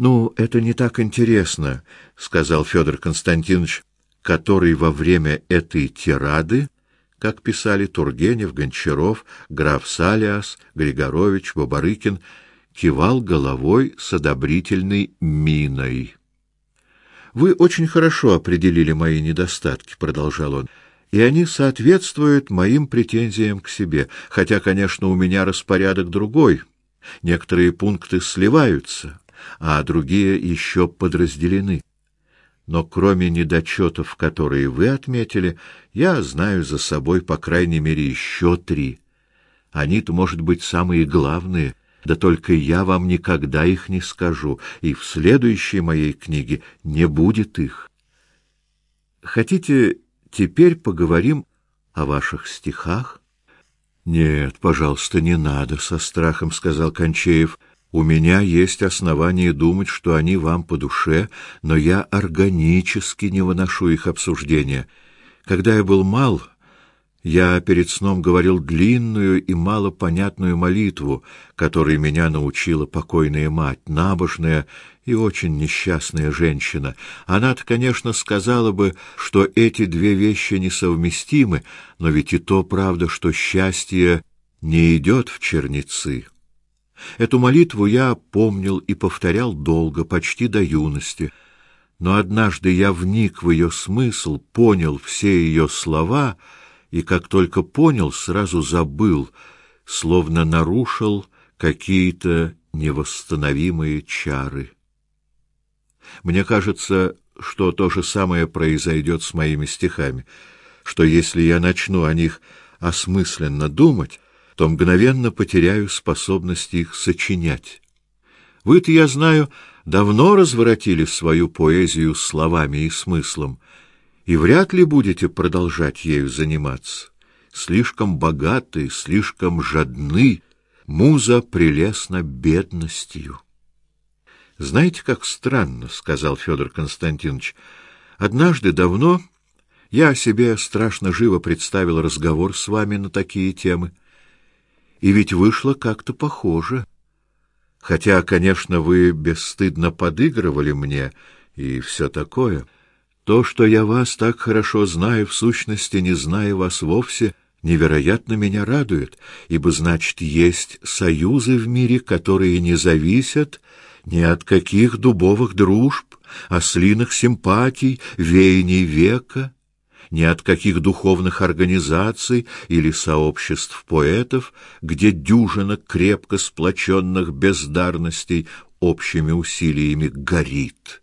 Ну, это не так интересно, сказал Федор Константинович, который во время этой тирады, как писали Тургенев, Гончаров, граф Салиас, Григорович, Бабарыкин, кивал головой с одобрительной миной. Вы очень хорошо определили мои недостатки, продолжал он. И они соответствуют моим претензиям к себе, хотя, конечно, у меня распорядок другой. Некоторые пункты сливаются, а другие еще подразделены. Но кроме недочетов, которые вы отметили, я знаю за собой по крайней мере еще три. Они-то, может быть, самые главные, да только я вам никогда их не скажу, и в следующей моей книге не будет их. Хотите, теперь поговорим о ваших стихах? Нет, пожалуйста, не надо, со страхом сказал Кончеев. У меня есть основания думать, что они вам по душе, но я органически не выношу их обсуждения. Когда я был мал, я перед сном говорил длинную и малопонятную молитву, которой меня научила покойная мать, набожная и очень несчастная женщина. Она-то, конечно, сказала бы, что эти две вещи несовместимы, но ведь и то правда, что счастье не идет в черницы. Эту молитву я помнил и повторял долго, почти до юности. Но однажды я вник в ее смысл, понял все ее слова — и как только понял, сразу забыл, словно нарушил какие-то невосстановимые чары. Мне кажется, что то же самое произойдет с моими стихами, что если я начну о них осмысленно думать, то мгновенно потеряю способность их сочинять. Вы-то, я знаю, давно разворотили свою поэзию словами и смыслом, и вряд ли будете продолжать ею заниматься. Слишком богаты, слишком жадны, муза прелестна бедностью. Знаете, как странно, сказал Федор Константинович. Однажды давно я себе страшно живо представил разговор с вами на такие темы. И ведь вышло как-то похоже. Хотя, конечно, вы бесстыдно подыгрывали мне и все такое. То, что я вас так хорошо знаю, в сущности, не зная вас вовсе, невероятно меня радует, ибо значит, есть союзы в мире, которые не зависят ни от каких дубовых дружб, ослиных симпатий, веяний века, ни от каких духовных организаций или сообществ поэтов, где дюжина крепко сплоченных бездарностей общими усилиями горит.